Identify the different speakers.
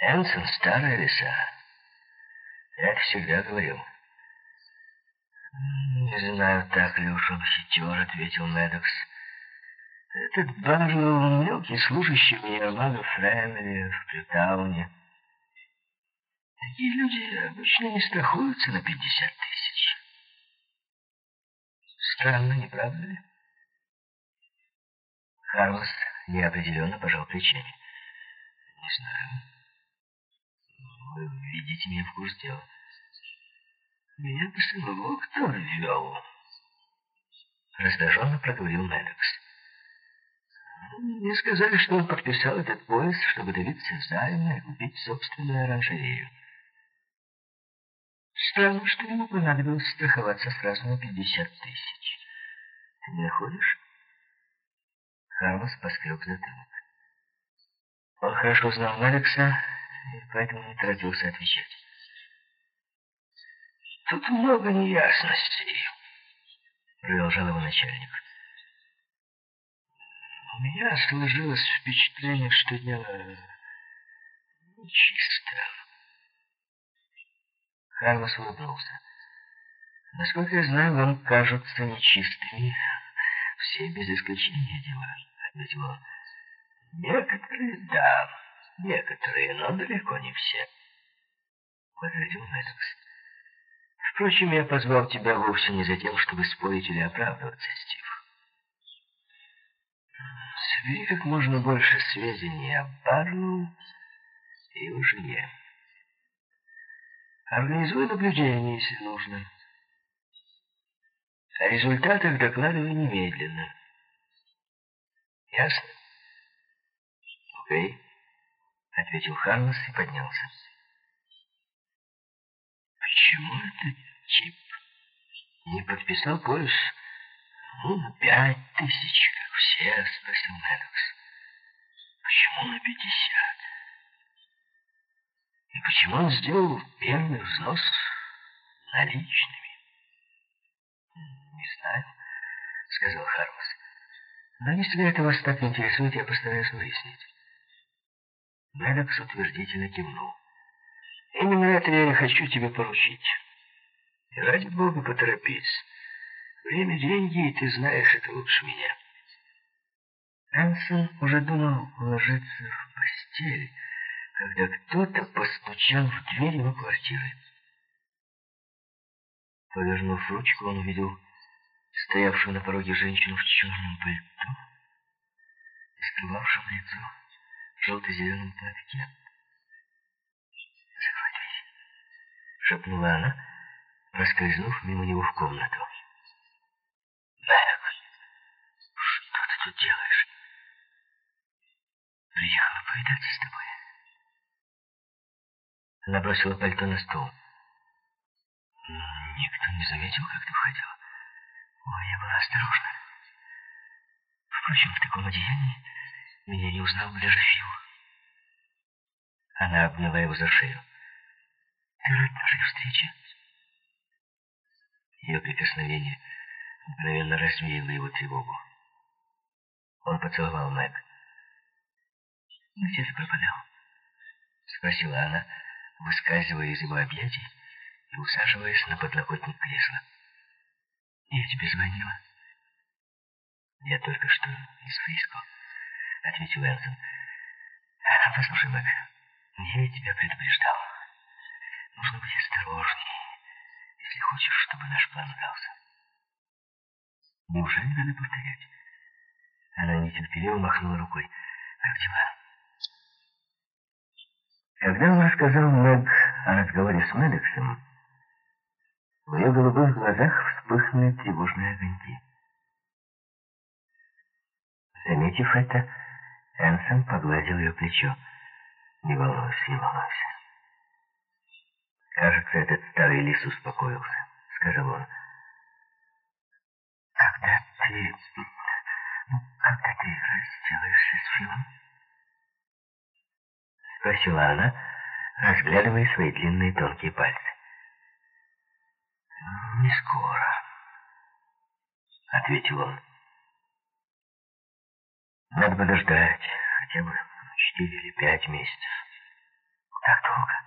Speaker 1: Энсон — старая лиса. Я всегда говорил. «Не знаю, так ли уж он хитер», — ответил Мэддокс. «Этот Барроу — мелкий служащий универмага Фрэмери в Притауне. Такие люди обычно не страхуются на пятьдесят тысяч. Странно, не правда ли?» Карлос неопределенно пожал плечами. «Не знаю. Вы видите меня в курс дела». «Меня по самого кто ввел?» Раздраженно проговорил Мэддокс. «Мне сказали, что он подписал этот пояс, чтобы добиться займа и купить собственную оранжерею. Странно, что ему понадобилось страховаться сразу на 50 тысяч. Ты не находишь?» Карлос поскреб затылок. Он хорошо знал Алекса, поэтому не торопился отвечать. «Тут много неясностей», — продолжал его начальник. «У меня сложилось впечатление, что дело нечисто». Карлос улыбнулся. «Насколько я знаю, вам кажутся нечистыми все без исключения дела», — ответил он. «Некоторые, да, некоторые, но далеко не все», — возразил Мэддокс. «Впрочем, я позвал тебя вовсе не за тем, чтобы спорить или оправдываться, Стив. Собери как можно больше сведений о Барлоу и его жене. Организуй наблюдение, если нужно. О результатах докладывай немедленно. Ясно? Окей, ответил Харлос и поднялся. Почему этот тип не подписал полис? Ну, на пять тысяч, как все, спросил Мэддокс. Почему на пятьдесят? И почему он сделал первый взнос наличными? «Не знаю», — сказал Хармс. «Но если это вас так интересует, я постараюсь выяснить». Медокс утвердительно кивнул. «Именно это я и хочу тебе поручить. И ради бога поторопись. Время — деньги, и ты знаешь это лучше меня». Энсон уже думал ложиться в постель, когда кто-то постучал в дверь его квартиры. Повернув ручку, он увидел стоявшую на пороге женщину в черном пальто и скрывавшем лицо желто-зеленом платке. «Закрой дверь», — шепнула она, проскользнув мимо него в комнату. «Мэг, что ты тут делаешь?» «Приехала повидаться с тобой». Она бросила пальто на стол. «Никто не заметил, как ты входила?» Ой, я была осторожна. Впрочем, в таком одеянии меня не узнал даже Фил. Она обняла его за шею. Рад нашей встрече? Ее прикосновение мгновенно развеяло его тревогу. Он поцеловал Мэг. «Где ты пропадал?» Спросила она, выскальзывая из его объятий и усаживаясь на подлокотник кресла. Я тебе звонила. Я только что из Фриско, ответил Энсон. Послушай, Мэг, я ведь тебя предупреждал. Нужно быть осторожней, если хочешь, чтобы наш план удался. Неужели надо повторять? Она нетерпеливо махнула рукой. Как дела? Когда он рассказал Мэг о разговоре с Мэддоксом, в ее голубых глазах вспыхнули тревожные огоньки. Заметив это, Энсон погладил ее плечо. «Не волнуйся, не волнуйся». «Кажется, этот старый лис успокоился», — сказал он. «Когда ты... Ну, когда ты разделаешься с Филом?» Спросила она, разглядывая свои длинные тонкие пальцы. «Не скоро», — ответил он. «Надо подождать хотя бы четыре или пять месяцев. Так долго.